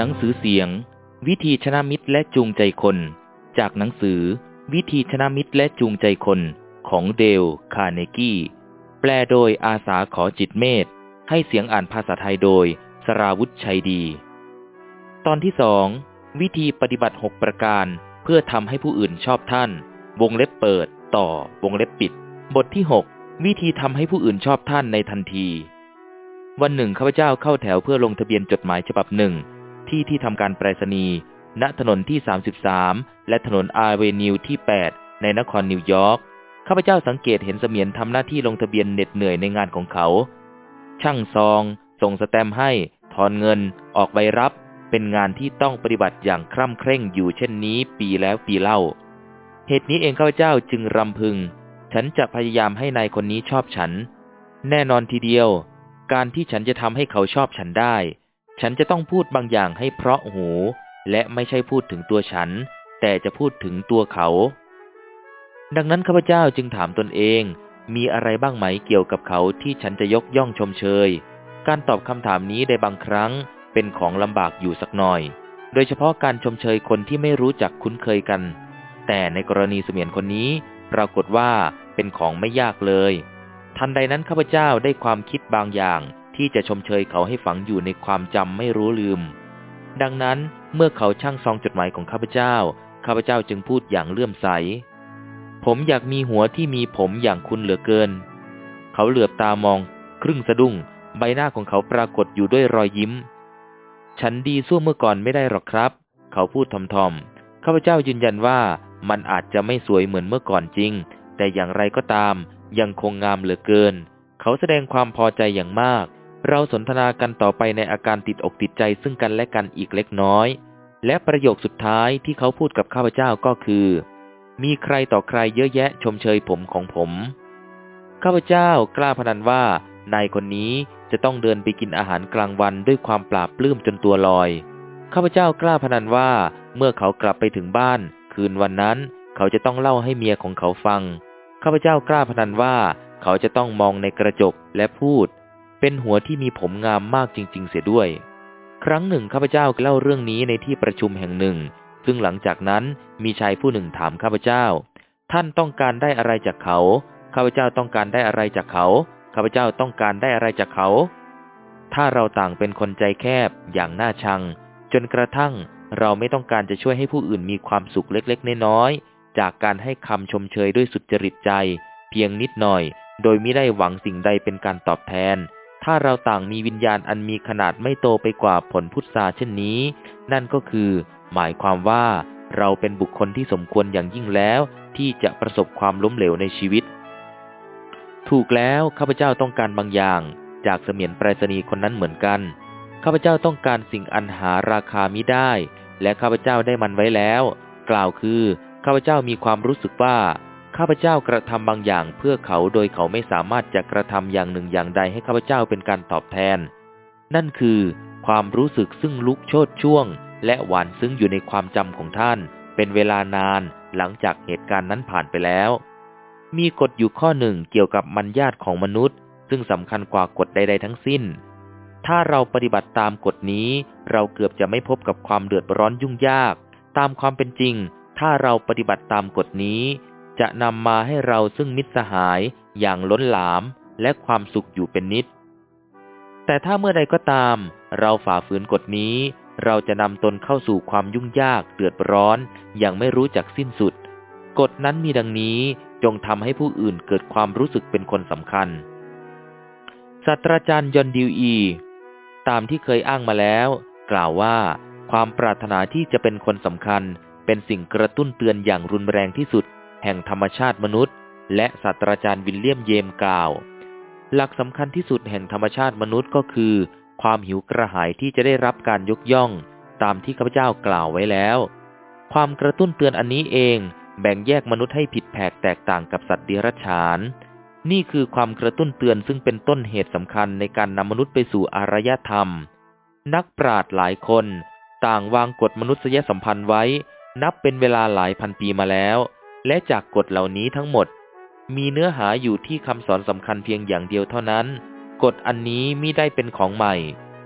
หนังสือเสียง วิธีชนะมิตรและจูงใจคน จากหนังสือ วิธีชนะมิตรและจูงใจคนของเดล คาร์เนกี้ แปลโดยอาสาขอจิตเมธให้เสียงอ่านภาษาไทยโดย สราวุธชัยดี ตอนที่สองวิธีปฏิบัติหกประการ เพื่อทำให้ผู้อื่นชอบท่าน วงเล็บเปิด ต่อ วงเล็บปิด บทที่หกวิธีทำให้ผู้อื่นชอบท่านในทันที วันหนึ่งข้าพเจ้าเข้าแถวเพื่อลงทะเบียนจดหมายฉบับหนึ่ง ที่ที่ทำการไปรษณีย์ณถนนที่ 33 และถนนอาร์เวนิวที่ 8 ในนครนิวยอร์กข้าพเจ้าสังเกตเห็นเสมียนทำหน้าที่ลงทะเบียนเหน็ดเหนื่อยในงานของเขา ช่างซอง ส่งสแตมให้ ถอนเงิน ออกใบรับ เป็นงานที่ต้องปฏิบัติอย่างคร่ำเคร่งอยู่เช่นนี้ปีแล้วปีเล่า เหตุนี้เองข้าพเจ้าจึงรำพึง ฉันจะพยายามให้นายคนนี้ชอบฉัน แน่นอนทีเดียว การที่ฉันจะทำให้เขาชอบฉันได้ ฉันจะต้องพูดบางอย่างให้เพราะหู และไม่ใช่พูดถึงตัวฉัน แต่จะพูดถึงตัวเขา ดังนั้นข้าพเจ้าจึงถามตนเอง มีอะไรบ้างไหมเกี่ยวกับเขาที่ฉันจะยกย่องชมเชย การตอบคำถามนี้ในบางครั้งเป็นของลำบากอยู่สักหน่อย โดยเฉพาะการชมเชยคนที่ไม่รู้จักคุ้นเคยกัน แต่ในกรณีเสมียนคนนี้ปรากฏว่าเป็นของไม่ยากเลย ทันใดนั้นข้าพเจ้าได้ความคิดบางอย่าง ที่จะชมเชยเขาให้ฝังอยู่ในความจำไม่รู้ลืม ดังนั้นเมื่อเขาช่างซองจดหมายของข้าพเจ้า ข้าพเจ้าจึงพูดอย่างเลื่อมใส ผมอยากมีหัวที่มีผมอย่างคุณเหลือเกิน เขาเหลือบตามอง ครึ่งสะดุ้ง ใบหน้าของเขาปรากฏอยู่ด้วยรอยยิ้ม ฉันดีสู้เมื่อก่อนไม่ได้หรอกครับ เขาพูดทอมทอมข้าพเจ้ายืนยันว่ามันอาจจะไม่สวยเหมือนเมื่อก่อนจริง แต่อย่างไรก็ตาม ยังคงงามเหลือเกิน เขาแสดงความพอใจอย่างมาก เราสนทนากันต่อไปในอาการติดอกติดใจซึ่งกันและกันอีกเล็กน้อย และประโยคสุดท้ายที่เขาพูดกับข้าพเจ้าก็คือ มีใครต่อใครเยอะแยะชมเชยผมของผม ข้าพเจ้ากล้าพนันว่านายคนนี้จะต้องเดินไปกินอาหารกลางวันด้วยความปราบปลื้มจนตัวลอย ข้าพเจ้ากล้าพนันว่าเมื่อเขากลับไปถึงบ้าน คืนวันนั้น เขาจะต้องเล่าให้เมียของเขาฟัง ข้าพเจ้ากล้าพนันว่า เขาจะต้องมองในกระจกและพูด เป็นหัวที่มีผมงามมากจริง ๆ เสียด้วย ครั้งหนึ่งข้าพเจ้าเล่าเรื่องนี้ในที่ประชุมแห่งหนึ่ง ซึ่งหลังจากนั้นมีชายผู้หนึ่งถามข้าพเจ้า ท่านต้องการได้อะไรจากเขา ข้าพเจ้าต้องการได้อะไรจากเขา ข้าพเจ้าต้องการได้อะไรจากเขา ถ้าเราต่างเป็นคนใจแคบอย่างน่าชัง จนกระทั่งเราไม่ต้องการจะช่วยให้ผู้อื่นมีความสุขเล็กๆ น้อยๆ จากการให้คำชมเชยด้วยสุจริตใจ เพียงนิดหน่อย โดยไม่ได้หวังสิ่งใดเป็นการตอบแทน ถ้าเราต่างมีวิญญาณอันมีขนาดไม่โตไปกว่าผลพุทราเช่นนี้ นั่นก็คือ หมายความว่าเราเป็นบุคคลที่สมควรอย่างยิ่งแล้ว ที่จะประสบความล้มเหลวในชีวิต ถูกแล้วข้าพเจ้าต้องการบางอย่าง จากเสมียนไปรษณีย์คนนั้นเหมือนกันข้าพเจ้าต้องการสิ่งอันหาราคามิได้ และข้าพเจ้าได้มันไว้แล้ว กล่าวคือข้าพเจ้ามีความรู้สึกว่า ข้าพเจ้ากระทำบางอย่างเพื่อเขาโดยเขาไม่สามารถจะกระทำอย่างหนึ่งอย่างใดให้ข้าพเจ้าเป็นการตอบแทน นั่นคือความรู้สึกซึ่งลุกโชดช่วง และหวานซึ้งอยู่ในความจำของท่าน เป็นเวลานานหลังจากเหตุการณ์นั้นผ่านไปแล้ว มีกฎอยู่ข้อหนึ่งเกี่ยวกับมัญญาตของมนุษย์ ซึ่งสำคัญกว่ากฎใด ๆ ทั้งสิ้น ถ้าเราปฏิบัติตามกฎนี้ เราเกือบจะไม่พบกับความเดือดร้อนยุ่งยาก ตามความเป็นจริง ถ้าเราปฏิบัติตามกฎนี้ จะนำมาให้เราซึ่งมิตรสหายอย่างล้นหลามและความสุขอยู่เป็นนิด แต่ถ้าเมื่อใดก็ตาม เราฝ่าฝืนกฎนี้ เราจะนำตนเข้าสู่ความยุ่งยากเดือดร้อนอย่างไม่รู้จักสิ้นสุด กฎนั้นมีดังนี้จงทำให้ผู้อื่นเกิดความรู้สึกเป็นคนสำคัญศาสตราจารย์ยอนดิวอี ตามที่เคยอ้างมาแล้ว กล่าวว่า ความปรารถนาที่จะเป็นคนสำคัญ เป็นสิ่งกระตุ้นเตือนอย่างรุนแรงที่สุด แห่งธรรมชาติมนุษย์ และศาสตราจารย์วิลเลียมเยมกล่าว หลักสำคัญที่สุดแห่งธรรมชาติมนุษย์ก็คือ ความหิวกระหายที่จะได้รับการยกย่อง ตามที่ข้าพเจ้ากล่าวไว้แล้ว ความกระตุ้นเตือนอันนี้เองแบ่งแยกมนุษย์ให้ผิดแผกแตกต่างกับสัตว์เดรัจฉาน นี่คือความกระตุ้นเตือนซึ่งเป็นต้นเหตุสำคัญในการนำมนุษย์ไปสู่อารยธรรม นักปราชญ์หลายคน ต่างวางกฎมนุษยสัมพันธ์ไว้ นับเป็นเวลาหลายพันปีมาแล้ว และจากกฎเหล่านี้ทั้งหมด มีเนื้อหาอยู่ที่คำสอนสำคัญเพียงอย่างเดียวเท่านั้น กฎอันนี้มิได้เป็นของใหม่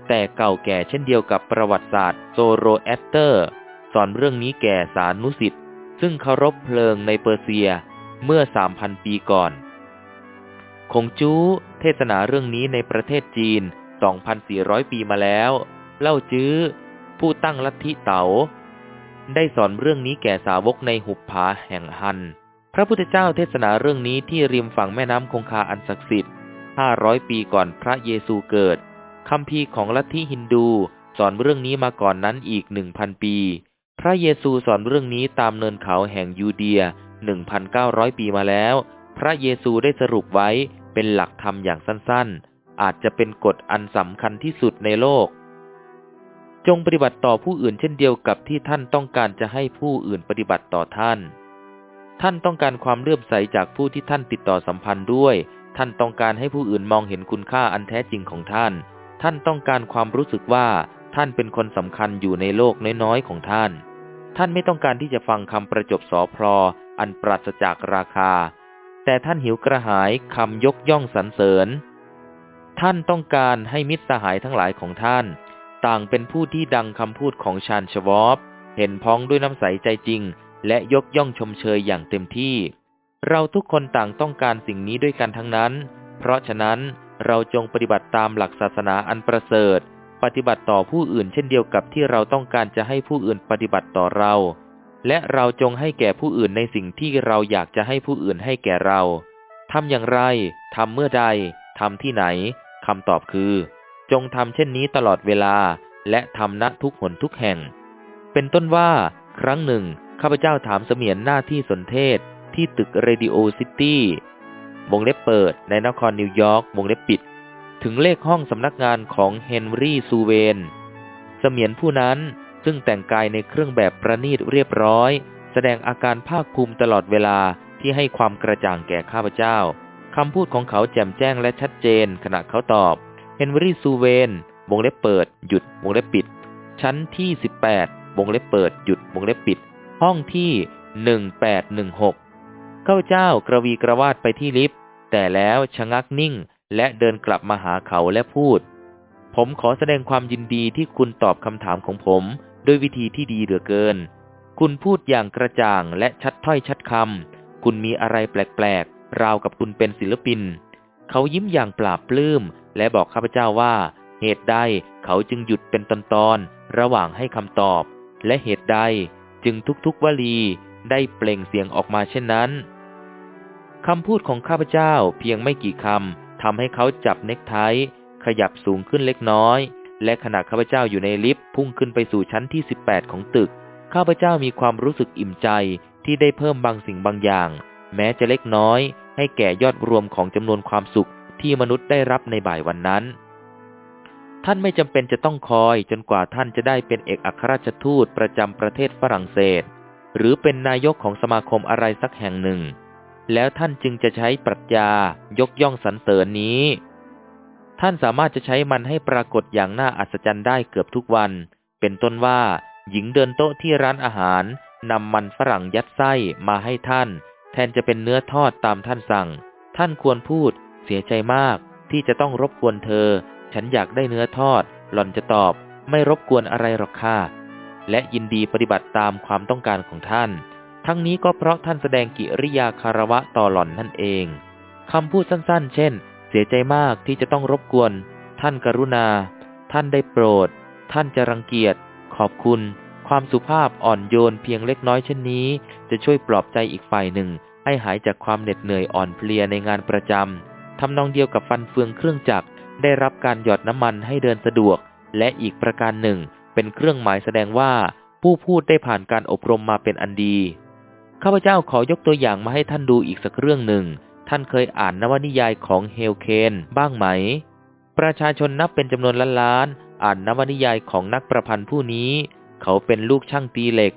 แต่เก่าแก่เช่นเดียวกับประวัติศาสตร์โซโรแอสเตอร์ สอนเรื่องนี้แก่สานุศิษย์ซึ่งเคารพเพลิงในเปอร์เซียเมื่อสามพันปีก่อน ขงจื๊อเทศนาเรื่องนี้ในประเทศจีน 2,400 ปีมาแล้ว เล่าจื้อ ผู้ตั้งลัทธิเต๋า ได้สอนเรื่องนี้แก่สาวกในหุบผาแห่งฮัน พระพุทธเจ้าเทศนาเรื่องนี้ที่ริมฝั่งแม่น้ำคงคาอันศักดิ์สิทธิ์ 500 ปีก่อนพระเยซูเกิดคัมภีร์ของลัทธิฮินดูสอนเรื่องนี้มาก่อนนั้นอีก 1,000 ปี พระเยซูสอนเรื่องนี้ตามเนินเขาแห่งยูเดีย 1,900 ปีมาแล้ว พระเยซูได้สรุปไว้เป็นหลักธรรมอย่างสั้นๆ อาจจะเป็นกฎอันสำคัญที่สุดในโลก จงปฏิบัติต่อผู้อื่นเช่นเดียวกับที่ท่านต้องการจะให้ผู้อื่นปฏิบัติต่อท่าน ท่านต้องการความเลื่อมใสจากผู้ที่ท่านติดต่อสัมพันธ์ด้วย ท่านต้องการให้ผู้อื่นมองเห็นคุณค่าอันแท้จริงของท่าน ท่านต้องการความรู้สึกว่าท่านเป็นคนสำคัญอยู่ในโลกน้อยๆของท่าน ท่านไม่ต้องการที่จะฟังคำประจบสอพลออันปราศจากราคา แต่ท่านหิวกระหายคำยกย่องสรรเสริญ ท่านต้องการให้มิตรสหายทั้งหลายของท่าน ต่างเป็นผู้ที่ดังคำพูดของชาญชวอปเห็นพ้องด้วยน้ำใสใจจริง และยกย่องชมเชยอย่างเต็มที่ เราทุกคนต่างต้องการสิ่งนี้ด้วยกันทั้งนั้น เพราะฉะนั้นเราจงปฏิบัติตามหลักศาสนาอันประเสริฐ ปฏิบัติต่อผู้อื่นเช่นเดียวกับที่เราต้องการจะให้ผู้อื่นปฏิบัติต่อเรา และเราจงให้แก่ผู้อื่นในสิ่งที่เราอยากจะให้ผู้อื่นให้แก่เราทำอย่างไรทำเมื่อใดทำที่ไหนคำตอบคือ จงทำเช่นนี้ตลอดเวลาและทำณทุกหนทุกแห่ง เป็นต้นว่าครั้งหนึ่ง ข้าพเจ้าถามเสมียนหน้าที่สนเทศที่ตึกเรดิโอซิตี้วงเล็บเปิดในนครนิวยอร์กวงเล็บปิด ถึงเลขห้องสำนักงานของเฮนรี่ซูเวน เสมียนผู้นั้นซึ่งแต่งกายในเครื่องแบบประณีตเรียบร้อย แสดงอาการภาคภูมิตลอดเวลาที่ให้ความกระจ่างแก่ข้าพเจ้าคำพูดของเขาแจ่มแจ้งและชัดเจนขณะเขาตอบ นรี่ซูเวน วงเล็บเปิด หยุด วงเล็บปิด ชั้นที่ 18 วงเล็บเปิด หยุด วงเล็บปิด ห้องที่ 1816ข้าเจ้ากระวีกระวาดไปที่ลิฟต์ แต่แล้วชะงักนิ่ง และเดินกลับมาหาเขาและพูด ผมขอแสดงความยินดีที่คุณตอบคำถามของผม ด้วยวิธีที่ดีเหลือเกิน คุณพูดอย่างกระจ่างและชัดถ้อยชัดคำ คุณมีอะไรแปลกๆ ราวกับคุณเป็นศิลปิน เขายิ้มอย่างปราบปลื้ม และบอกข้าพเจ้าว่า เหตุใดเขาจึงหยุดเป็นตอนๆระหว่างให้คำตอบ และเหตุใดจึงทุกๆวลีได้เปล่งเสียงออกมาเช่นนั้นคำพูดของข้าพเจ้าเพียงไม่กี่คำทำให้เขาจับเน็กไทขยับสูงขึ้นเล็กน้อย และขณะข้าพเจ้าอยู่ในลิฟต์พุ่งขึ้นไปสู่ชั้นที่ 18 ของตึก ข้าพเจ้ามีความรู้สึกอิ่มใจที่ได้เพิ่มบางสิ่งบางอย่าง แม้จะเล็กน้อย ให้แก่ยอดรวมของจำนวนความสุขที่มนุษย์ได้รับในบ่ายวันนั้น ท่านไม่จำเป็นจะต้องคอยจนกว่าท่านจะได้เป็นเอกอัครราชทูตประจำประเทศฝรั่งเศส หรือเป็นนายกของสมาคมอะไรสักแห่งหนึ่ง แล้วท่านจึงจะใช้ปรัชญายกย่องสรรเสริญนี้ ท่านสามารถจะใช้มันให้ปรากฏอย่างน่าอัศจรรย์ได้เกือบทุกวัน เป็นต้นว่าหญิงเดินโต๊ะที่ร้านอาหารนำมันฝรั่งยัดไส้มาให้ท่าน แทนจะเป็นเนื้อทอดตามท่านสั่ง ท่านควรพูด เสียใจมาก ที่จะต้องรบกวนเธอ ฉันอยากได้เนื้อทอด หล่อนจะตอบ ไม่รบกวนอะไรหรอกค่ะ และยินดีปฏิบัติตามความต้องการของท่าน ทั้งนี้ก็เพราะท่านแสดงกิริยาคารวะต่อหล่อนนั่นเองคำพูดสั้นๆ เช่น เสียใจมากที่จะต้องรบกวน ท่านกรุณา ท่านได้โปรด ท่านจะรังเกียจ ขอบคุณ ความสุภาพอ่อนโยนเพียงเล็กน้อยเช่นนี้ จะช่วยปลอบใจอีกฝ่ายหนึ่ง ให้หายจากความเหน็ดเหนื่อยอ่อนเพลียในงานประจำทำนองเดียวกับฟันเฟืองเครื่องจักรได้รับการหยอดน้ำมันให้เดินสะดวก และอีกประการหนึ่ง เป็นเครื่องหมายแสดงว่า ผู้พูดได้ผ่านการอบรมมาเป็นอันดีข้าพเจ้าขอยกตัวอย่างมาให้ท่านดูอีกสักเรื่องหนึ่ง ท่านเคยอ่านนวนิยายของเฮลเคนบ้างไหม ประชาชนนับเป็นจำนวนล้านๆอ่านนวนิยายของนักประพันธ์ผู้นี้ เขาเป็นลูกช่างตีเหล็ก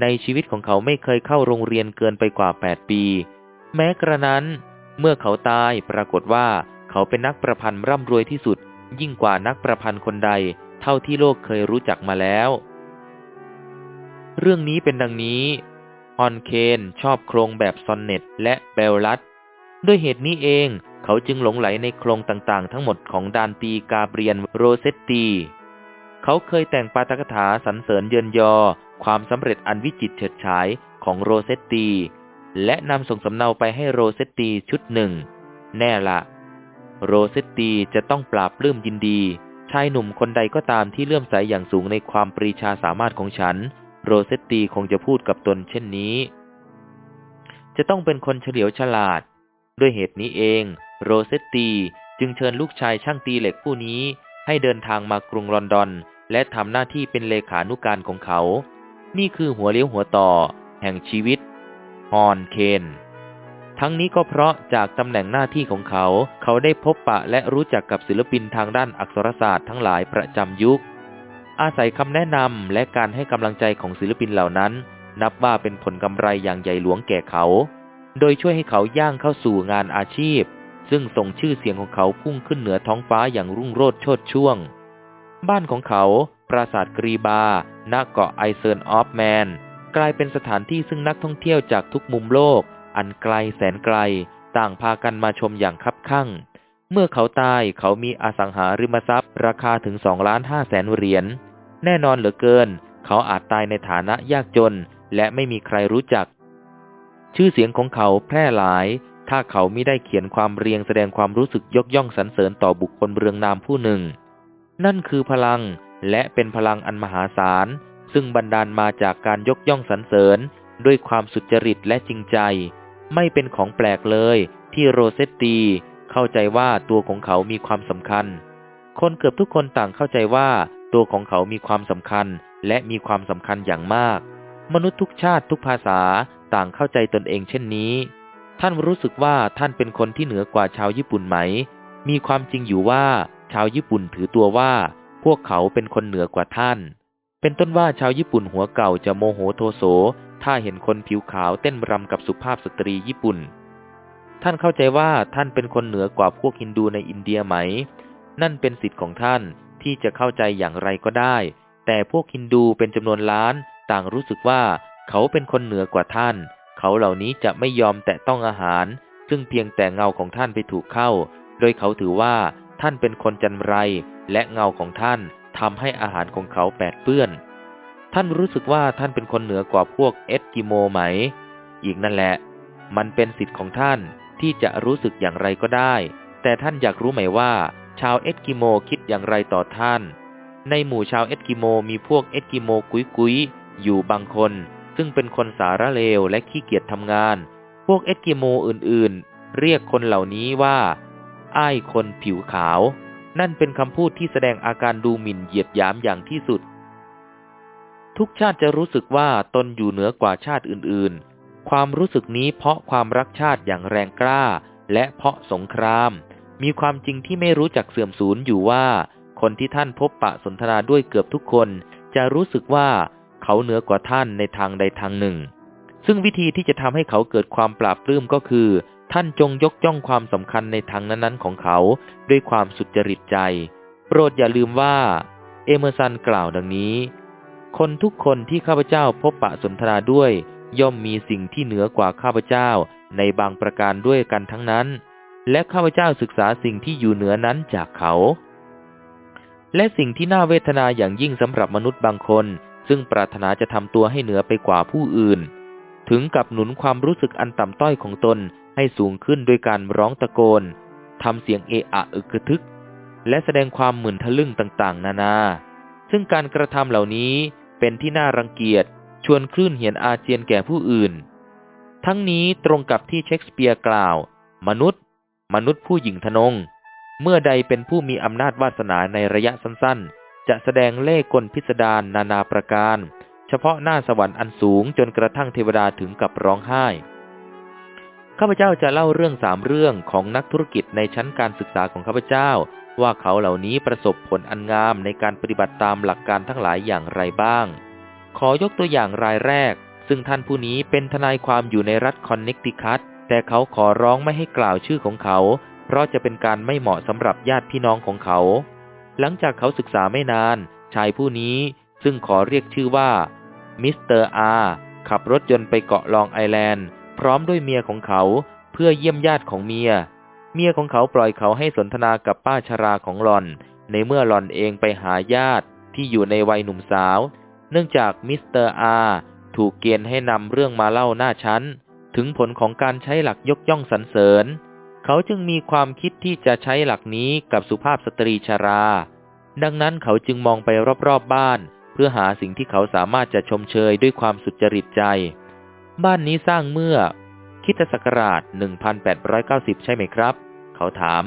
ในชีวิตของเขาไม่เคยเข้าโรงเรียนเกินไปกว่า 8 ปี แม้กระนั้น เมื่อเขาตายปรากฏว่าเขาเป็นนักประพันธ์ร่ำรวยที่สุด ยิ่งกว่านักประพันธ์คนใด เท่าที่โลกเคยรู้จักมาแล้ว เรื่องนี้เป็นดังนี้ฮอนเคนชอบโครงแบบซอนเน็ตและเบลลัตด้วยเหตุนี้เองเขาจึงหลงไหลในโครงต่างๆ ทั้งหมดของดานตีกาเบรียนโรเซตตี เขาเคยแต่งปาตกถาสรรเสริญเยินยอ ความสำเร็จอันวิจิตรเฉิดฉายของโรเซตตี และนำส่งสำเนาไปให้โรเซตตีชุดหนึ่ง แน่ละ โรเซตตีจะต้องปราบปลื้มยินดี ชายหนุ่มคนใดก็ตามที่เลื่อมใสอย่างสูงในความปรีชาสามารถของฉัน โรเซตตีคงจะพูดกับตนเช่นนี้ จะต้องเป็นคนเฉลียวฉลาด ด้วยเหตุนี้เอง โรเซตตีจึงเชิญลูกชายช่างตีเหล็กผู้นี้ให้เดินทางมากรุงลอนดอน และทำหน้าที่เป็นเลขานุการของเขา นี่คือหัวเลี้ยวหัวต่อ แห่งชีวิต ฮอนเคน ทั้งนี้ก็เพราะจากตำแหน่งหน้าที่ของเขา เขาได้พบปะและรู้จักกับศิลปินทางด้านอักษรศาสตร์ทั้งหลายประจำยุค อาศัยคำแนะนำและการให้กำลังใจของศิลปินเหล่านั้น นับว่าเป็นผลกำไรอย่างใหญ่หลวงแก่เขา โดยช่วยให้เขาย่างเข้าสู่งานอาชีพ ซึ่งส่งชื่อเสียงของเขาพุ่งขึ้นเหนือท้องฟ้าอย่างรุ่งโรจน์โชดช่วง บ้านของเขา ปราสาทกรีบาณเกาะไอเซิร์นออฟแมน กลายเป็นสถานที่ซึ่งนักท่องเที่ยวจากทุกมุมโลก อันไกลแสนไกล ต่างพากันมาชมอย่างคับคั่ง เมื่อเขาตายเขามีอสังหาริมทรัพย์ ราคาถึงสองล้านห้าแสนเหรียญ แน่นอนเหลือเกิน เขาอาจตายในฐานะยากจน และไม่มีใครรู้จัก ชื่อเสียงของเขาแพร่หลาย ถ้าเขาไม่ได้เขียนความเรียงแสดงความรู้สึกยกย่องสรรเสริญต่อบุคคลเรืองนามผู้หนึ่ง นั่นคือพลังและเป็นพลังอันมหาศาล ซึ่งบันดาลมาจากการยกย่องสรรเสริญ ด้วยความสุจริตและจริงใจ ไม่เป็นของแปลกเลยที่โรเซตตีเข้าใจว่าตัวของเขามีความสำคัญ คนเกือบทุกคนต่างเข้าใจว่าตัวของเขามีความสำคัญและมีความสำคัญอย่างมาก มนุษย์ทุกชาติทุกภาษาต่างเข้าใจตนเองเช่นนี้ ท่านรู้สึกว่าท่านเป็นคนที่เหนือกว่าชาวญี่ปุ่นไหม มีความจริงอยู่ว่า ชาวญี่ปุ่นถือตัวว่า พวกเขาเป็นคนเหนือกว่าท่าน เป็นต้นว่าชาวญี่ปุ่นหัวเก่าจะโมโหโทโส ถ้าเห็นคนผิวขาวเต้นรำกับสุภาพสตรีญี่ปุ่น ท่านเข้าใจว่าท่านเป็นคนเหนือกว่าพวกฮินดูในอินเดียไหม นั่นเป็นสิทธิ์ของท่านที่จะเข้าใจอย่างไรก็ได้ แต่พวกฮินดูเป็นจำนวนล้าน ต่างรู้สึกว่าเขาเป็นคนเหนือกว่าท่าน เขาเหล่านี้จะไม่ยอมแตะต้องอาหาร ซึ่งเพียงแต่เงาของท่านไปถูกเข้า โดยเขาถือว่า ท่านเป็นคนจันไร และเงาของท่านทำให้อาหารของเขาแปดเปื้อน ท่านรู้สึกว่าท่านเป็นคนเหนือกว่าพวกเอสกิโมไหม อีกนั่นแหละ มันเป็นสิทธิ์ของท่านที่จะรู้สึกอย่างไรก็ได้ แต่ท่านอยากรู้ไหมว่า ชาวเอสกิโมคิดอย่างไรต่อท่าน ในหมู่ชาวเอสกิโมมีพวกเอสกิโมกุ๊ยกุ๊ยอยู่บางคน ซึ่งเป็นคนสารเลวและขี้เกียจทำงาน พวกเอสกิโมอื่นๆ เรียกคนเหล่านี้ว่า อ้ายคนผิวขาว นั่นเป็นคำพูดที่แสดงอาการดูหมิ่นเหยียดหยามอย่างที่สุด ทุกชาติจะรู้สึกว่าตนอยู่เหนือกว่าชาติอื่นๆ ความรู้สึกนี้เพราะความรักชาติอย่างแรงกล้า และเพราะสงคราม มีความจริงที่ไม่รู้จักเสื่อมสูญอยู่ว่า คนที่ท่านพบปะสนทนาด้วยเกือบทุกคน จะรู้สึกว่าเขาเหนือกว่าท่านในทางใดทางหนึ่ง ซึ่งวิธีที่จะทำให้เขาเกิดความปราบปลื้มก็คือ ท่านจงยกย่องความสำคัญในทางนั้นๆของเขาด้วยความสุจริตใจ โปรดอย่าลืมว่า เอเมอร์สันกล่าวดังนี้ คนทุกคนที่ข้าพเจ้าพบปะสนทนาด้วย ย่อมมีสิ่งที่เหนือกว่าข้าพเจ้าในบางประการด้วยกันทั้งนั้น และข้าพเจ้าศึกษาสิ่งที่อยู่เหนือนั้นจากเขา และสิ่งที่น่าเวทนาอย่างยิ่งสำหรับมนุษย์บางคน ซึ่งปรารถนาจะทำตัวให้เหนือไปกว่าผู้อื่น ถึงกับหนุนความรู้สึกอันต่ำต้อยของตนให้สูงขึ้นโดยการร้องตะโกนทำเสียงเอะอะอึกทึก และแสดงความหมื่นทะลึ่งต่างๆ นานา ซึ่งการกระทำเหล่านี้เป็นที่น่ารังเกียจ ชวนคลื่นเหียนอาเจียนแก่ผู้อื่น ทั้งนี้ตรงกับที่เชคสเปียร์กล่าว มนุษย์ มนุษย์ผู้หญิงทนง เมื่อใดเป็นผู้มีอำนาจวาสนาในระยะสั้นๆ จะแสดงเล่กลพิสดารนานาประการ พาะหน้าสวรรค์อันสูงจนกระทั่งเทวดาถึงกับร้องไห้ ข้าพเจ้าจะเล่าเรื่องสามเรื่องของนักธุรกิจในชั้นการศึกษาของข้าพเจ้า ว่าเขาเหล่านี้ประสบผลอันงามในการปฏิบัติตามหลักการทั้งหลายอย่างไรบ้าง ขอยกตัวอย่างรายแรก ซึ่งท่านผู้นี้เป็นทนายความอยู่ในรัฐคอนเนคติคัตแต่เขาขอร้องไม่ให้กล่าวชื่อของเขา เพราะจะเป็นการไม่เหมาะสำหรับญาติพี่น้องของเขา หลังจากเขาศึกษาไม่นาน ชายผู้นี้ซึ่งขอเรียกชื่อว่า มิสเตอร์อาร์ขับรถยนต์ไปเกาะลองไอแลนด์ พร้อมด้วยเมียของเขาเพื่อเยี่ยมญาติของเมีย เมียของเขาปล่อยเขาให้สนทนากับป้าชราของหล่อน ในเมื่อหล่อนเองไปหาญาติที่อยู่ในวัยหนุ่มสาว เนื่องจากมิสเตอร์อาร์ถูกเกณฑ์ให้นำเรื่องมาเล่าหน้าชั้น ถึงผลของการใช้หลักยกย่องสรรเสริญ เขาจึงมีความคิดที่จะใช้หลักนี้กับสุภาพสตรีชรา ดังนั้นเขาจึงมองไปรอบๆบบ้าน เพื่อหาสิ่งที่เขาสามารถจะชมเชยด้วยความสุจริตใจ บ้านนี้สร้างเมื่อ คิตศักราช 1890 ใช่ไหมครับ เขาถาม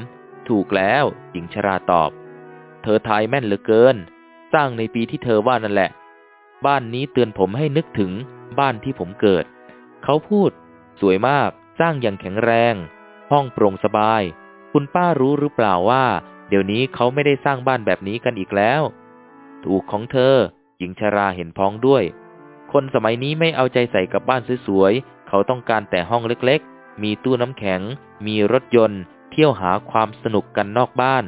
ถูกแล้ว หญิงชราตอบ เธอทายแม่นเหลือเกิน สร้างในปีที่เธอว่านั่นแหละ บ้านนี้เตือนผมให้นึกถึงบ้านที่ผมเกิด เขาพูด สวยมาก สร้างอย่างแข็งแรง ห้องโปร่งสบาย คุณป้ารู้หรือเปล่าว่า เดี๋ยวนี้เขาไม่ได้สร้างบ้านแบบนี้กันอีกแล้ว ถูกของเธอ หญิงชราเห็นพ้องด้วย คนสมัยนี้ไม่เอาใจใส่กับบ้านสวยๆ เขาต้องการแต่ห้องเล็กๆ มีตู้น้ำแข็ง มีรถยนต์ เที่ยวหาความสนุกกันนอกบ้าน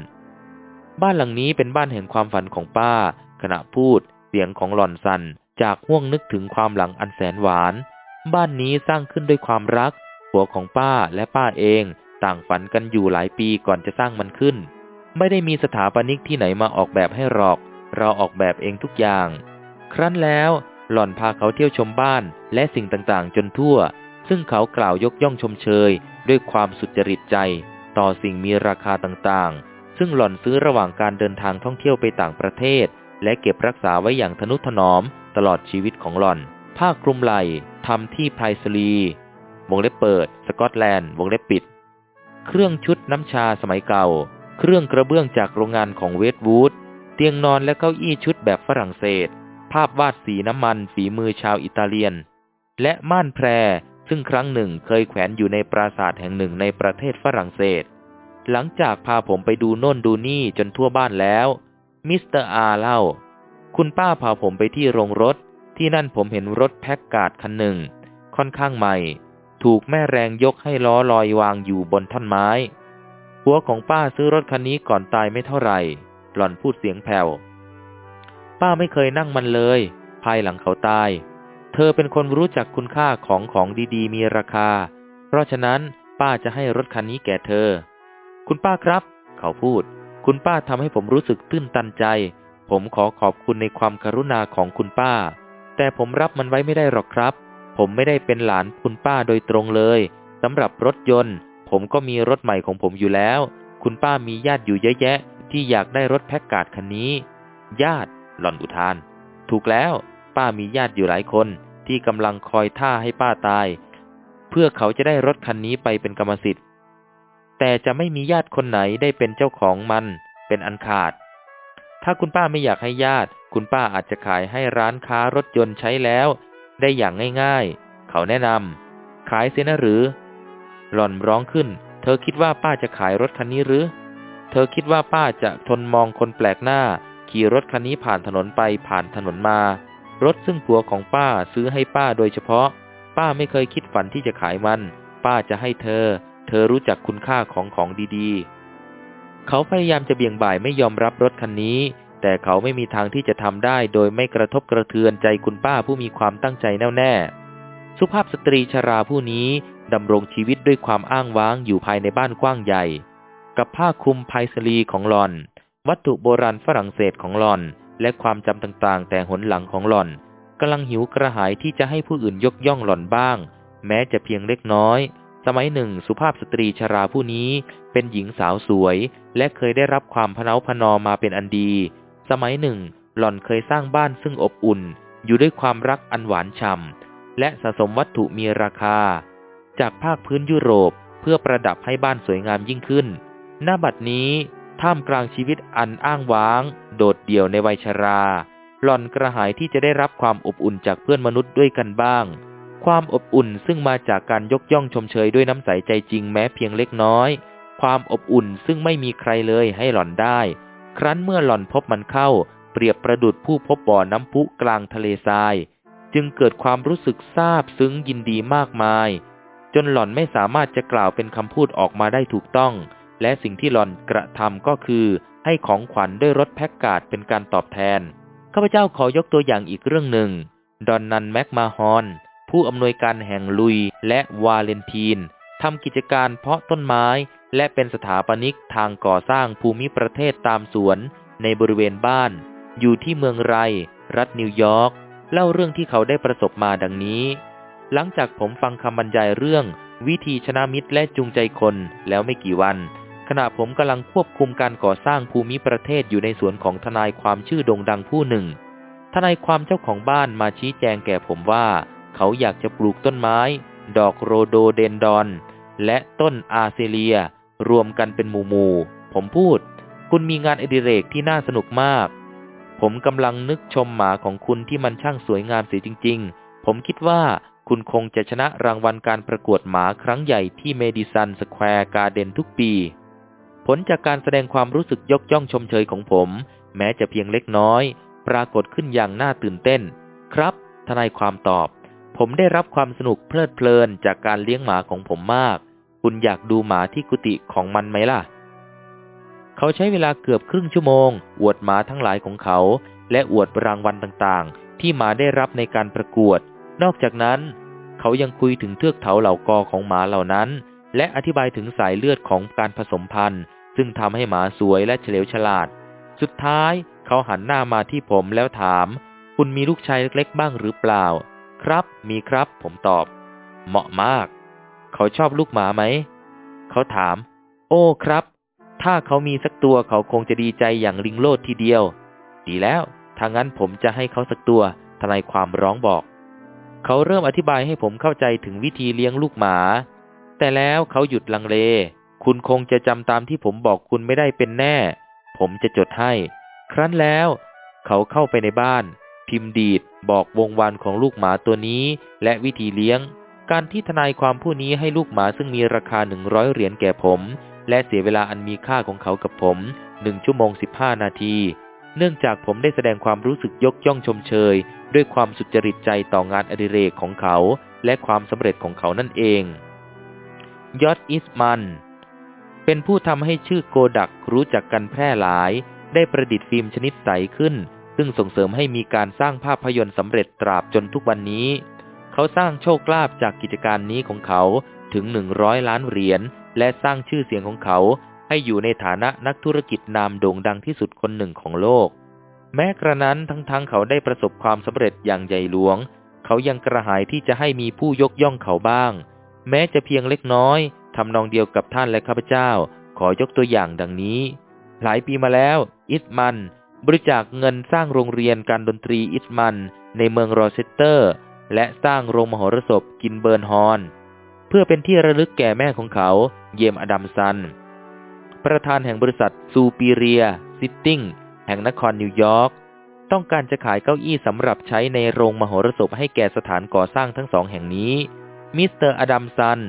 บ้านหลังนี้เป็นบ้านแห่งความฝันของป้า ขณะพูด เสียงของหล่อนสันจากห่วงนึกถึงความหลังอันแสนหวาน บ้านนี้สร้างขึ้นด้วยความรักผัวของป้าและป้าเอง ต่างฝันกันอยู่หลายปีก่อนจะสร้างมันขึ้น ไม่ได้มีสถาปนิกที่ไหนมาออกแบบให้หรอก เราออกแบบเองทุกอย่าง ครั้นแล้วหล่อนพาเขาเที่ยวชมบ้านและสิ่งต่างๆ จนทั่ว ซึ่งเขากล่าวยกย่องชมเชย ด้วยความสุจริตใจ ต่อสิ่งมีราคาต่างๆ ซึ่งหล่อนซื้อระหว่างการเดินทางท่องเที่ยวไปต่างประเทศ และเก็บรักษาไว้อย่างทนุถนอม ตลอดชีวิตของหล่อน ผ้าคลุมไหล่ทำที่ไพรสลีวงเล็บเปิด สกอตแลนด์ วงเล็บปิด เครื่องชุดน้ำชาสมัยเก่า เครื่องกระเบื้องจากโรงงานของเวสต์วูด ตียงนอนและเก้าอี้ชุดแบบฝรั่งเศส ภาพวาดสีน้ำมันฝีมือชาวอิตาเลียน และม่านแพรซึ่งครั้งหนึ่งเคยแขวนอยู่ในปราสาทแห่งหนึ่งในประเทศฝรั่งเศส หลังจากพาผมไปดูโน่นดูนี่จนทั่วบ้านแล้ว มิสเตอร์อาร์เล่า คุณป้าพาผมไปที่โรงรถ ที่นั่นผมเห็นรถแพ็กการ์ดคันหนึ่ง ค่อนข้างใหม่ ถูกแม่แรงยกให้ล้อลอยวางอยู่บนท่อนไม้ ผัวของป้าซื้อรถคันนี้ก่อนตายไม่เท่าไหร่ หล่อนพูดเสียงแผ่ว ป้าไม่เคยนั่งมันเลย ภายหลังเขาตาย เธอเป็นคนรู้จักคุณค่าของของดีๆ มีราคา เพราะฉะนั้นป้าจะให้รถคันนี้แก่เธอ คุณป้าครับ เขาพูด คุณป้าทำให้ผมรู้สึกตื้นตันใจ ผมขอขอบคุณในความกรุณาของคุณป้า แต่ผมรับมันไว้ไม่ได้หรอกครับ ผมไม่ได้เป็นหลานคุณป้าโดยตรงเลยสำหรับรถยนต์ ผมก็มีรถใหม่ของผมอยู่แล้ว คุณป้ามีญาติอยู่เยอะแยะ ที่อยากได้รถแพ็กการ์ดคันนี้ ญาติหล่อนอุทาน ถูกแล้ว ป้ามีญาติอยู่หลายคนที่กำลังคอยท่าให้ป้าตาย เพื่อเขาจะได้รถคันนี้ไปเป็นกรรมสิทธิ์ แต่จะไม่มีญาติคนไหนได้เป็นเจ้าของมันเป็นอันขาด ถ้าคุณป้าไม่อยากให้ญาติ คุณป้าอาจจะขายให้ร้านค้ารถยนต์ใช้แล้ว ได้อย่างง่ายๆ เขาแนะนำขายเสียนะหรือ หล่อนร้องขึ้น เธอคิดว่าป้าจะขายรถคันนี้หรือ เธอคิดว่าป้าจะทนมองคนแปลกหน้า ขี่รถคันนี้ผ่านถนนไปผ่านถนนมา รถซึ่งผัวของป้าซื้อให้ป้าโดยเฉพาะ ป้าไม่เคยคิดฝันที่จะขายมัน ป้าจะให้เธอ เธอรู้จักคุณค่าของของดีๆ เขาพยายามจะเบี่ยงบ่ายไม่ยอมรับรถคันนี้ แต่เขาไม่มีทางที่จะทำได้ โดยไม่กระทบกระเทือนใจคุณป้าผู้มีความตั้งใจแน่วแน่ สุภาพสตรีชราผู้นี้ดำรงชีวิตด้วยความอ้างว้างอยู่ภายในบ้านกว้างใหญ่ กับผ้าคลุมไพสลีของหลอน วัตถุโบราณฝรั่งเศสของหลอน และความจำต่างๆ แต่หนหลังของหลอนกำลังหิวกระหายที่จะให้ผู้อื่นยกย่องหล่อนบ้าง แม้จะเพียงเล็กน้อย สมัยหนึ่งสุภาพสตรีชราผู้นี้เป็นหญิงสาวสวย และเคยได้รับความพเนาพนอมาเป็นอันดี สมัยหนึ่ง หล่อนเคยสร้างบ้านซึ่งอบอุ่น อยู่ด้วยความรักอันหวานฉ่ำและสะสมวัตถุมีราคา จากภาคพื้นยุโรปเพื่อประดับให้บ้านสวยงามยิ่งขึ้น หน้าบัดนี้ท่ามกลางชีวิตอันอ้างว้าง โดดเดี่ยวในวัยชรา หล่อนกระหายที่จะได้รับความอบอุ่นจากเพื่อนมนุษย์ด้วยกันบ้าง ความอบอุ่นซึ่งมาจากการยกย่องชมเชยด้วยน้ำใสใจจริงแม้เพียงเล็กน้อย ความอบอุ่นซึ่งไม่มีใครเลยให้หล่อนได้ ครั้นเมื่อหล่อนพบมันเข้า เปรียบประดุดผู้พบบ่อน้ำพุกลางทะเลทราย จึงเกิดความรู้สึกซาบซึ้งยินดีมากมาย จนหล่อนไม่สามารถจะกล่าวเป็นคำพูดออกมาได้ถูกต้อง และสิ่งที่หล่อนกระทำก็คือ ให้ของขวัญด้วยรถแพ็กการ์ดเป็นการตอบแทน ข้าพเจ้าขอยกตัวอย่างอีกเรื่องหนึ่ง โดนัลด์ แม็กมาฮอน ผู้อำนวยการแห่งลุยส์และวาเลนไทน์ทำกิจการเพาะต้นไม้ และเป็นสถาปนิกทางก่อสร้างภูมิประเทศตามสวน ในบริเวณบ้าน อยู่ที่เมืองไรย์ รัฐนิวยอร์กเล่าเรื่องที่เขาได้ประสบมาดังนี้ หลังจากผมฟังคำบรรยายเรื่อง วิธีชนะมิตรและจูงใจคนแล้วไม่กี่วัน ขณะผมกำลังควบคุมการก่อสร้างภูมิประเทศอยู่ในสวนของทนายความชื่อโด่งดังผู้หนึ่ง ทนายความเจ้าของบ้านมาชี้แจงแก่ผมว่า เขาอยากจะปลูกต้นไม้ ดอกโรโดเดนดอน และต้นอาเซเลีย รวมกันเป็นหมู่หมู่ผมพูด คุณมีงานอดิเรกที่น่าสนุกมาก ผมกำลังนึกชมหมาของคุณที่มันช่างสวยงามเสียจริง ๆ ผมคิดว่าคุณคงจะชนะรางวัลการประกวดหมาครั้งใหญ่ที่เมดิสันสแควร์การ์เดนทุกปี ผลจากการแสดงความรู้สึกยกย่องชมเชยของผม แม้จะเพียงเล็กน้อย ปรากฏขึ้นอย่างน่าตื่นเต้น ครับ ทนายความตอบ ผมได้รับความสนุกเพลิดเพลินจากการเลี้ยงหมาของผมมาก คุณอยากดูหมาที่กุฏิของมันไหมล่ะ เขาใช้เวลาเกือบครึ่งชั่วโมง อวดหมาทั้งหลายของเขา และอวดรางวัลต่างๆ ที่หมาได้รับในการประกวด นอกจากนั้น เขายังคุยถึงเทือกเถาเหล่ากอของหมาเหล่านั้น และอธิบายถึงสายเลือดของการผสมพันธุ์ ซึ่งทำให้หมาสวยและเฉลียวฉลาด สุดท้ายเขาหันหน้ามาที่ผมแล้วถาม คุณมีลูกชายเล็กๆ บ้างหรือเปล่า ครับ มีครับ ผมตอบ เหมาะมาก เขาชอบลูกหมาไหม เขาถาม โอ้ครับ ถ้าเขามีสักตัวเขาคงจะดีใจอย่างลิงโลดทีเดียว ดีแล้วถ้างั้นผมจะให้เขาสักตัวทนายความร้องบอก เขาเริ่มอธิบายให้ผมเข้าใจถึงวิธีเลี้ยงลูกหมา แต่แล้วเขาหยุดลังเล คุณคงจะจำตามที่ผมบอกคุณไม่ได้เป็นแน่ ผมจะจดให้ ครั้นแล้ว เขาเข้าไปในบ้าน พิมพ์ดีดบอกวงวันของลูกหมาตัวนี้ และวิธีเลี้ยง การที่ทนายความผู้นี้ให้ลูกหมาซึ่งมีราคาหนึ่งร้อยเหรียญแก่ผม และเสียเวลาอันมีค่าของเขากับผมหนึ่งชั่วโมงสิบห้านาที เนื่องจากผมได้แสดงความรู้สึกยกย่องชมเชย ด้วยความสุจริตใจต่องานอดิเรกของเขา และความสำเร็จของเขานั่นเอง ยอดอิสมัน เป็นผู้ทำให้ชื่อโกดักรู้จักกันแพร่หลาย ได้ประดิษฐ์ฟิล์มชนิดใสขึ้น ซึ่งส่งเสริมให้มีการสร้างภาพยนตร์สำเร็จตราบจนทุกวันนี้ เขาสร้างโชคลาภจากกิจการนี้ของเขาถึงหนึ่งร้อยล้านเหรียญ และสร้างชื่อเสียงของเขาให้อยู่ในฐานะนักธุรกิจนามโด่งดังที่สุดคนหนึ่งของโลก แม้กระนั้นทั้งๆเขาได้ประสบความสำเร็จอย่างใหญ่หลวง เขายังกระหายที่จะให้มีผู้ยกย่องเขาบ้าง แม้จะเพียงเล็กน้อยทำนองเดียวกับท่านและข้าพเจ้า ขอยกตัวอย่างดังนี้ หลายปีมาแล้ว อิสมัน บริจาคเงินสร้างโรงเรียนการดนตรีอิสมัน ในเมืองโรเชสเตอร์ และสร้างโรงมหรสพ Kilbourn Hall เพื่อเป็นที่ระลึกแก่แม่ของเขา เยมส์ อดัมซัน ประธานแห่งบริษัท Superior Seating แห่งนครนิวยอร์กต้องการจะขายเก้าอี้สำหรับใช้ในโรงมหรสพให้แก่สถานก่อสร้างทั้งสองแห่งนี้ มิสเตอร์อดัมซัน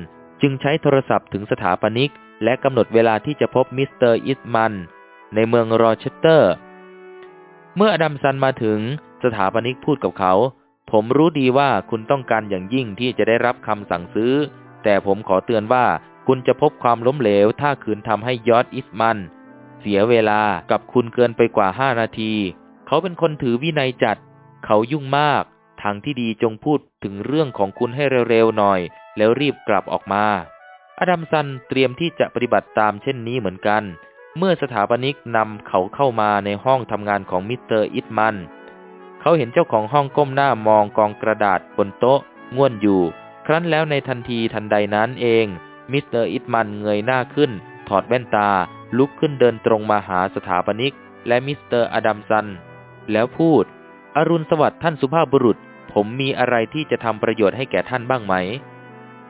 จึงใช้โทรศัพท์ถึงสถาปนิก และกำหนดเวลาที่จะพบมิสเตอร์อิสมัน ในเมืองโรเชสเตอร์ เมื่ออดัมซันมาถึงสถาปนิกพูดกับเขา ผมรู้ดีว่าคุณต้องการอย่างยิ่งที่จะได้รับคำสั่งซื้อ แต่ผมขอเตือนว่าคุณจะพบความล้มเหลว ถ้าขืนทำให้ยอร์ช อิสมัน เสียเวลากับคุณเกินไปกว่าห้านาที เขาเป็นคนถือวินัยจัด เขายุ่งมาก ทางที่ดีจงพูดถึงเรื่องของคุณให้เร็วๆหน่อย แล้วรีบกลับออกมา อดัมซันเตรียมที่จะปฏิบัติตามเช่นนี้เหมือนกัน เมื่อสถาปนิกนำเขาเข้ามาในห้องทำงานของมิสเตอร์อิสมัน เขาเห็นเจ้าของห้องก้มหน้ามองกองกระดาษบนโต๊ะ ง่วนอยู่ ครั้นแล้วในทันทีทันใดนั้นเอง มิสเตอร์อิสมันเงยหน้าขึ้น ถอดแว่นตา ลุกขึ้นเดินตรงมาหาสถาปนิก และมิสเตอร์อดัมซัน แล้วพูดอรุณสวัสดิ์ท่านสุภาพบุรุษ ผมมีอะไรที่จะทำประโยชน์ให้แก่ท่านบ้างไหม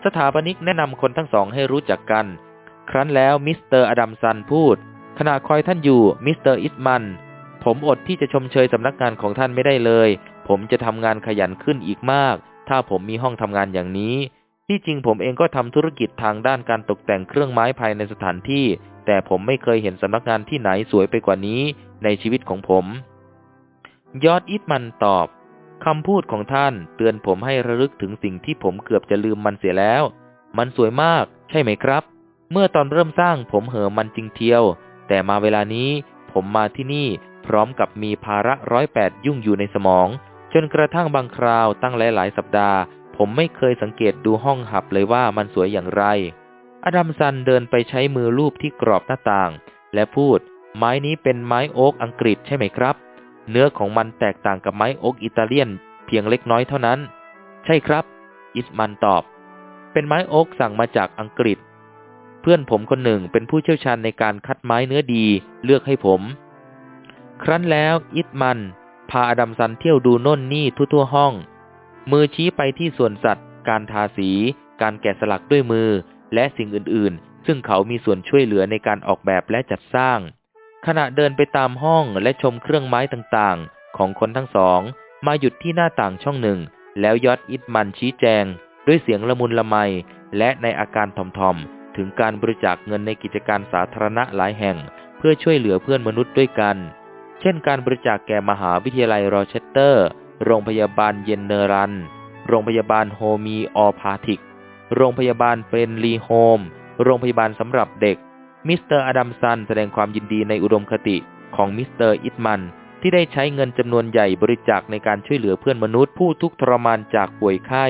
สถาปนิกแนะนำคนทั้งสองให้รู้จักกัน ครั้นแล้วมิสเตอร์อดัมซันพูด ขณะคอยท่านอยู่มิสเตอร์อิสมันผมอดที่จะชมเชยสำนักงานของท่านไม่ได้เลย ผมจะทำงานขยันขึ้นอีกมาก ถ้าผมมีห้องทำงานอย่างนี้ ที่จริงผมเองก็ทำธุรกิจทางด้านการตกแต่งเครื่องไม้ภายในสถานที่ แต่ผมไม่เคยเห็นสำนักงานที่ไหนสวยไปกว่านี้ในชีวิตของผม ยอดอิสมันตอบ คำพูดของท่านเตือนผมให้ระลึกถึงสิ่งที่ผมเกือบจะลืมมันเสียแล้ว มันสวยมาก ใช่ไหมครับ เมื่อตอนเริ่มสร้างผมเห่อมันจริงเทียว แต่มาเวลานี้ผมมาที่นี่พร้อมกับมีภาระร้อยแปดยุ่งอยู่ในสมอง จนกระทั่งบางคราวตั้งหลาย ๆ สัปดาห์ ผมไม่เคยสังเกตดูห้องหับเลยว่ามันสวยอย่างไร อดัมซันเดินไปใช้มือลูบที่กรอบหน้าต่าง และพูด ไม้นี้เป็นไม้โอ๊กอังกฤษใช่ไหมครับ เนื้อของมันแตกต่างกับไม้โอ๊กอิตาเลียนเพียงเล็กน้อยเท่านั้น ใช่ครับ อิสมันตอบ เป็นไม้โอ๊กสั่งมาจากอังกฤษ เพื่อนผมคนหนึ่งเป็นผู้เชี่ยวชาญในการคัดไม้เนื้อดีเลือกให้ผม ครั้นแล้วอิสมัน พาอดัมซันเที่ยวดูโน่นนี่ทั่วๆห้อง มือชี้ไปที่ส่วนสัตว์ การทาสี การแกะสลักด้วยมือ และสิ่งอื่นๆ ซึ่งเขามีส่วนช่วยเหลือในการออกแบบและจัดสร้าง ขณะเดินไปตามห้องและชมเครื่องไม้ต่างๆ ของคนทั้งสอง มาหยุดที่หน้าต่างช่องหนึ่ง แล้วยอดอิดมันชี้แจง ด้วยเสียงละมุนละไม และในอาการทอมๆ ถึงการบริจาคเงินในกิจการสาธารณะหลายแห่ง เพื่อช่วยเหลือเพื่อนมนุษย์ด้วยกัน เช่นการบริจาคแก่มหาวิทยาลัยโรเชสเตอร์ โรงพยาบาลเยนเนรัน โรงพยาบาล Homeopathic โรงพยาบาล Friendly Home โรงพยาบาลสำหรับเด็ก มิสเตอร์อดัมซันแสดงความยินดีในอุดมคติของมิสเตอร์อิสมัน ที่ได้ใช้เงินจำนวนใหญ่บริจาคในการช่วยเหลือเพื่อนมนุษย์ผู้ทุกข์ทรมานจากป่วยไข้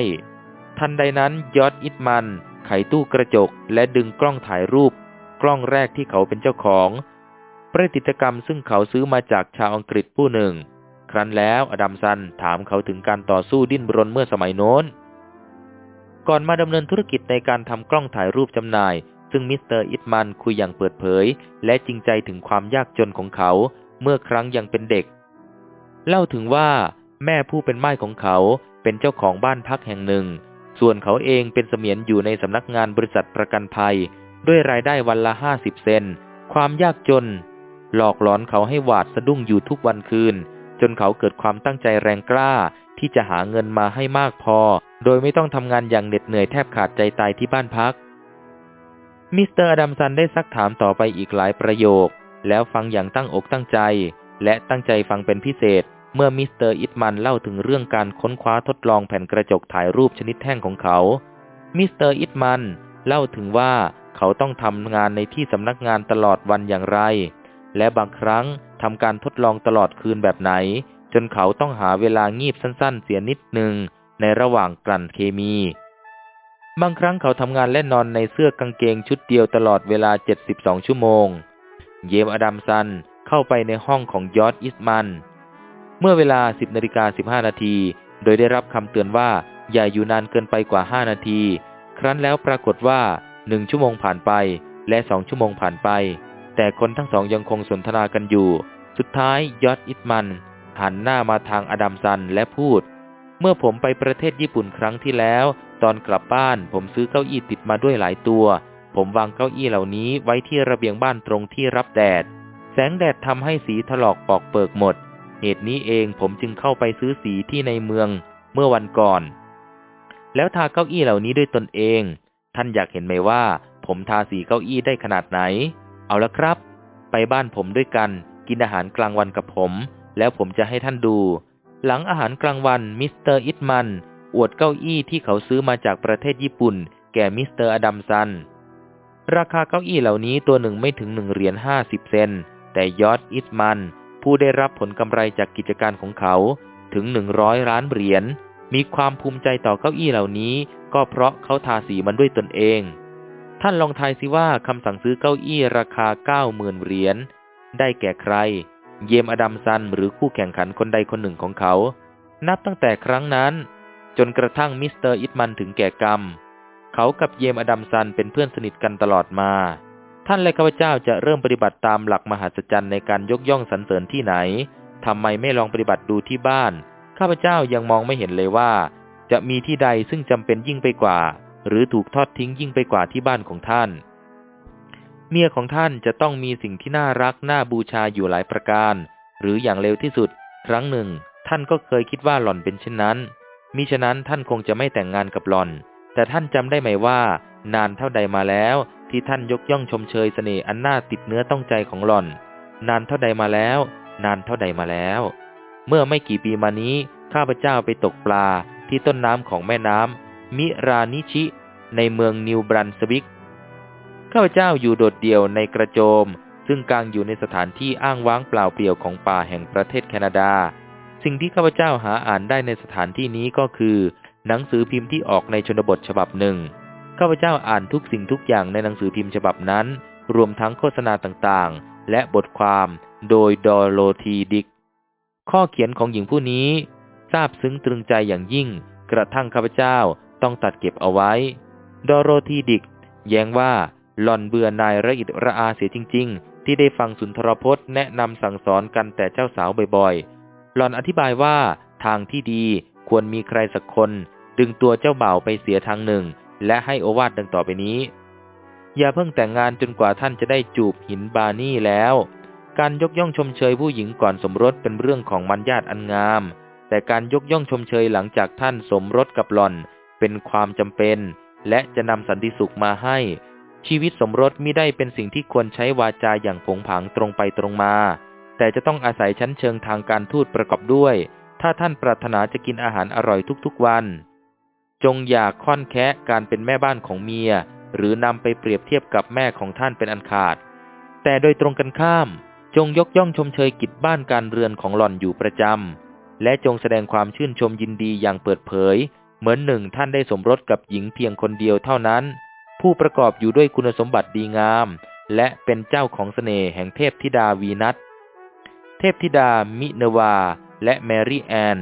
ทันใดนั้นยอร์ช อิสมัน ไขตู้กระจก และดึงกล้องถ่ายรูป กล้องแรกที่เขาเป็นเจ้าของ ประดิษฐกรรมซึ่งเขาซื้อมาจากชาวอังกฤษผู้หนึ่ง ครั้นแล้วอดัมซันถามเขาถึงการต่อสู้ดิ้นรนเมื่อสมัยโน้น ก่อนมาดำเนินธุรกิจในการทำกล้องถ่ายรูปจำหน่าย ซึ่งมิสเตอร์อิสมันคุยอย่างเปิดเผย และจริงใจถึงความยากจนของเขาเมื่อครั้งยังเป็นเด็ก เล่าถึงว่าแม่ผู้เป็นม่ายของเขาเป็นเจ้าของบ้านพักแห่งหนึ่ง ส่วนเขาเองเป็นเสมียนอยู่ในสำนักงานบริษัทประกันภัย ด้วยรายได้วันละห้าสิบเซนต์ ความยากจน หลอกหลอนเขาให้หวาดสะดุ้งอยู่ทุกวันคืน จนเขาเกิดความตั้งใจแรงกล้าที่จะหาเงินมาให้มากพอ โดยไม่ต้องทำงานอย่างเหน็ดเหนื่อยแทบขาดใจตายที่บ้านพัก มิสเตอร์อดัมสันได้ซักถามต่อไปอีกหลายประโยค แล้วฟังอย่างตั้งอกตั้งใจ และตั้งใจฟังเป็นพิเศษ เมื่อมิสเตอร์อีสต์แมนเล่าถึงเรื่องการค้นคว้าทดลองแผ่นกระจกถ่ายรูปชนิดแห้งของเขา มิสเตอร์อีสต์แมนเล่าถึงว่าเขาต้องทำงานในที่สำนักงานตลอดวันอย่างไร และบางครั้งทำการทดลองตลอดคืนแบบไหน จนเขาต้องหาเวลางีบสั้นๆ เสียนิดหนึ่งในระหว่างกลั่นเคมี บางครั้งเขาทำงานและนอนในเสื้อกางเกงชุดเดียวตลอดเวลา 72 ชั่วโมง เยมส์อดัมซันเข้าไปในห้องของยอร์ชอีสต์แมน เมื่อเวลา 10นาฬิกา15 นาที โดยได้รับคำเตือนว่าอย่าอยู่นานเกินไปกว่า 5 นาที ครั้นแล้วปรากฏว่า 1 ชั่วโมงผ่านไปและ 2 ชั่วโมงผ่านไป แต่คนทั้งสองยังคงสนทนากันอยู่ สุดท้ายยอร์ชอีสต์แมนหันหน้ามาทางอดัมซันและพูด เมื่อผมไปประเทศญี่ปุ่นครั้งที่แล้ว ตอนกลับบ้านผมซื้อเก้าอี้ติดมาด้วยหลายตัว ผมวางเก้าอี้เหล่านี้ไว้ที่ระเบียงบ้านตรงที่รับแดด แสงแดดทำให้สีถลอกปอกเปิกหมด เหตุนี้เองผมจึงเข้าไปซื้อสีที่ในเมืองเมื่อวันก่อน แล้วทาเก้าอี้เหล่านี้ด้วยตนเอง ท่านอยากเห็นไหมว่า ผมทาสีเก้าอี้ได้ขนาดไหน เอาละครับ ไปบ้านผมด้วยกัน กินอาหารกลางวันกับผม แล้วผมจะให้ท่านดู หลังอาหารกลางวันมิสเตอร์อีสต์แมน อวดเก้าอี้ที่เขาซื้อมาจากประเทศญี่ปุ่น แก่มิสเตอร์อดัมซัน ราคาเก้าอี้เหล่านี้ตัวหนึ่งไม่ถึงหนึ่งเหรียญห้าสิบเซนต์ แต่ยอร์ชอีสต์แมน ผู้ได้รับผลกำไรจากกิจการของเขาถึงหนึ่งร้อยล้านเหรียญ มีความภูมิใจต่อเก้าอี้เหล่านี้ ก็เพราะเขาทาสีมันด้วยตนเอง ท่านลองทายสิว่าคำสั่งซื้อเก้าอี้ราคาเก้าหมื่นเหรียญได้แก่ใคร เยมส์อดัมซันหรือคู่แข่งขันคนใดคนหนึ่งของเขา นับตั้งแต่ครั้งนั้น จนกระทั่งมิสเตอร์อีสต์แมนถึงแก่กรรม เขากับเยมส์อดัมซันเป็นเพื่อนสนิทกันตลอดมา ท่านและข้าพเจ้าจะเริ่มปฏิบัติตามหลักมหัศจรรย์ในการยกย่องสรรเสริญที่ไหนทำไมไม่ลองปฏิบัติดูที่บ้าน ข้าพเจ้ายังมองไม่เห็นเลยว่า จะมีที่ใดซึ่งจำเป็นยิ่งไปกว่า หรือถูกทอดทิ้งยิ่งไปกว่าที่บ้านของท่าน เมียของท่านจะต้องมีสิ่งที่น่ารักน่าบูชาอยู่หลายประการ หรืออย่างเร็วที่สุด ครั้งหนึ่ง ท่านก็เคยคิดว่าหล่อนเป็นเช่นนั้นมิฉะนั้นท่านคงจะไม่แต่งงานกับหล่อน แต่ท่านจำได้ไหมว่า นานเท่าใดมาแล้ว ที่ท่านยกย่องชมเชยเสน่ห์อันน่าติดเนื้อต้องใจของหล่อน นานเท่าใดมาแล้ว นานเท่าใดมาแล้ว เมื่อไม่กี่ปีมานี้ข้าพเจ้าไปตกปลาที่ต้นน้ำของแม่น้ำมิรานิชิ ในเมืองนิวบรันสวิก ข้าพเจ้าอยู่โดดเดี่ยวในกระโจม ซึ่งกลางอยู่ในสถานที่อ้างว้างเปล่าเปลี่ยวของป่าแห่งประเทศแคนาดา สิ่งที่ข้าพเจ้าหาอ่านได้ในสถานที่นี้ก็คือ หนังสือพิมพ์ที่ออกในชนบทฉบับหนึ่ง ข้าพเจ้าอ่านทุกสิ่งทุกอย่างในหนังสือพิมพ์ฉบับนั้น รวมทั้งโฆษณาต่างๆ และบทความโดยดอโรธีดิก ข้อเขียนของหญิงผู้นี้ซาบซึ้งตรึงใจอย่างยิ่ง กระทั่งข้าพเจ้าต้องตัดเก็บเอาไว้ ดอโรธีดิก แย้งว่า หล่อนเบื่อนายระอิดระอาเสียจริง ๆ ที่ได้ฟังสุนทรพจน์แนะนำสั่งสอนกันแต่เจ้าสาวบ่อยๆ หล่อนอธิบายว่าทางที่ดีควรมีใครสักคน ดึงตัวเจ้าบ่าวไปเสียทางหนึ่ง และให้โอวาทดังต่อไปนี้ อย่าเพิ่งแต่งงานจนกว่าท่านจะได้จูบหินบานี่แล้ว การยกย่องชมเชยผู้หญิงก่อนสมรสเป็นเรื่องของมัญญาตอันงาม แต่การยกย่องชมเชยหลังจากท่านสมรสกับหล่อน เป็นความจำเป็น และจะนำสันติสุขมาให้ ชีวิตสมรสมิได้เป็นสิ่งที่ควรใช้วาจาอย่างผงผางตรงไปตรงมา แต่จะต้องอาศัยชั้นเชิงทางการทูตประกอบด้วย ถ้าท่านปรารถนาจะกินอาหารอร่อยทุกๆวัน จงอย่าค่อนแคะการเป็นแม่บ้านของเมีย หรือนำไปเปรียบเทียบกับแม่ของท่านเป็นอันขาด แต่โดยตรงกันข้าม จงยกย่องชมเชยกิจบ้านการเรือนของหล่อนอยู่ประจำและจงแสดงความชื่นชมยินดีอย่างเปิดเผย เหมือนหนึ่งท่านได้สมรสกับหญิงเพียงคนเดียวเท่านั้น ผู้ประกอบอยู่ด้วยคุณสมบัติดีงาม และเป็นเจ้าของเสน่ห์แห่งเทพธิดาวีนัส เทพธิดามิเนวา และแมรี่แอน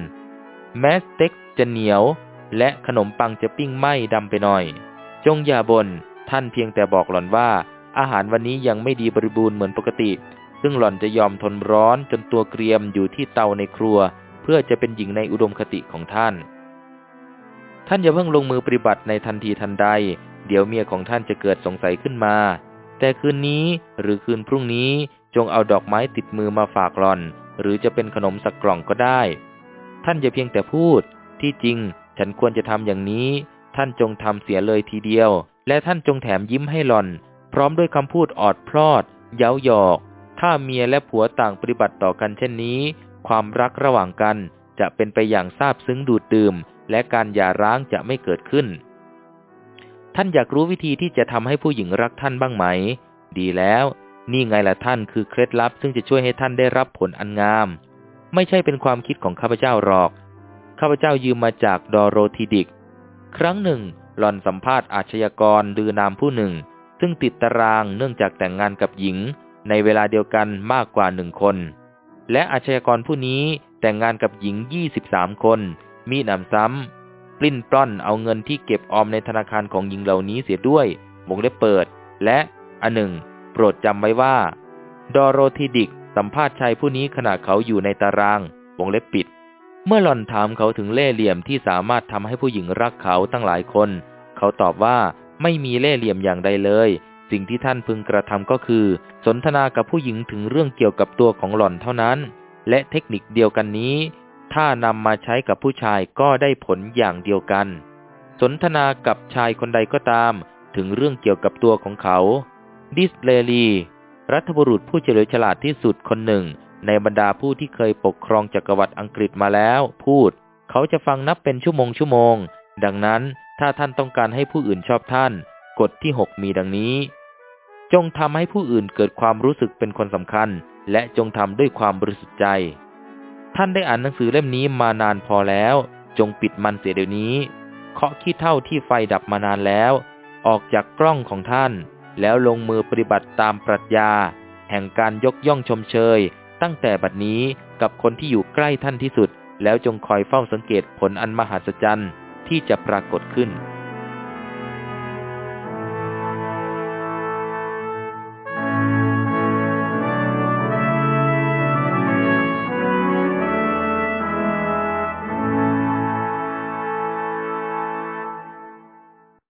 แมสเต็กจะเหนียว และขนมปังจะปิ้งไหม้ดำไปหน่อย จงอย่าบน่นท่านเพียงแต่บอกหล่อนว่า อาหารวันนี้ยังไม่ดีบริบูรณ์เหมือนปกติ ซึ่งหล่อนจะยอมทนร้อนจนตัวเกรียมอยู่ที่เตาในครัว เพื่อจะเป็นหญิงในอุดมคติของท่าน ท่านอย่าเพิ่งลงมือปฏิบัติในทันทีทันใด เดี๋ยวเมียของท่านจะเกิดสงสัยขึ้นมา แต่คืนนี้หรือคืนพรุ่งนี้จงเอาดอกไม้ติดมือมาฝากหล่อน หรือจะเป็นขนมสักกล่องก็ได้ ท่านอย่าเพียงแต่พูด ที่จริงฉันควรจะทำอย่างนี้ ท่านจงทำเสียเลยทีเดียว และท่านจงแถมยิ้มให้หล่อน พร้อมด้วยคำพูดออดพลอด เย้าหยอก ถ้าเมียและผัวต่างปฏิบัติต่อกันเช่นนี้ ความรักระหว่างกันจะเป็นไปอย่างซาบซึ้งดูดดื่ม และการหย่าร้างจะไม่เกิดขึ้น ท่านอยากรู้วิธีที่จะทำให้ผู้หญิงรักท่านบ้างไหม ดีแล้ว นี่ไงล่ะท่านคือเคล็ดลับ ซึ่งจะช่วยให้ท่านได้รับผลอันงาม ไม่ใช่เป็นความคิดของข้าพเจ้าหรอก ข้าพเจ้ายืมมาจากดอโรธีดิก ครั้งหนึ่ง หล่อนสัมภาษณ์อาชญากรดือนามผู้หนึ่ง ซึ่งติดตารางเนื่องจากแต่งงานกับหญิง ในเวลาเดียวกันมากกว่าหนึ่งคน และอาชญากรผู้นี้แต่งงานกับหญิง 23 คน มีหนำซ้ำ ปลิ้นปล้อนเอาเงินที่เก็บออมในธนาคารของหญิงเหล่านี้เสียด้วยวงเล็บเปิด และอันหนึ่ง โปรดจำไว้ว่า ดอโรธีดิกสัมภาษณ์ชายผู้นี้ขณะเขาอยู่ในตาราง วงเล็บปิด เมื่อหล่อนถามเขาถึงเล่ห์เหลี่ยมที่สามารถทำให้ผู้หญิงรักเขาตั้งหลายคน เขาตอบว่าไม่มีเล่ห์เหลี่ยมอย่างใดเลย สิ่งที่ท่านพึงกระทำก็คือ สนทนากับผู้หญิงถึงเรื่องเกี่ยวกับตัวของหล่อนเท่านั้น และเทคนิคเดียวกันนี้ ถ้านำมาใช้กับผู้ชายก็ได้ผลอย่างเดียวกัน สนทนากับชายคนใดก็ตาม ถึงเรื่องเกี่ยวกับตัวของเขา ดิสเลลี รัฐบุรุษผู้เฉลียวฉลาดที่สุดคนหนึ่ง ในบรรดาผู้ที่เคยปกครองจักรวรรดิอังกฤษมาแล้ว พูด เขาจะฟังนับเป็นชั่วโมงชั่วโมง ดังนั้นถ้าท่านต้องการให้ผู้อื่นชอบท่าน กฎที่หกมีดังนี้ จงทำให้ผู้อื่นเกิดความรู้สึกเป็นคนสำคัญ และจงทำด้วยความบริสุทธิ์ใจ ท่านได้อ่านหนังสือเล่มนี้มานานพอแล้ว จงปิดมันเสียเดี๋ยวนี้ เคาะขี้เท่าที่ไฟดับมานานแล้ว ออกจากกล้องของท่าน แล้วลงมือปฏิบัติตามปรัชญา แห่งการยกย่องชมเชย ตั้งแต่บัดนี้กับคนที่อยู่ใกล้ท่านที่สุด แล้วจงคอยเฝ้าสังเกตผลอันมหัศจรรย์ที่จะปรากฏขึ้น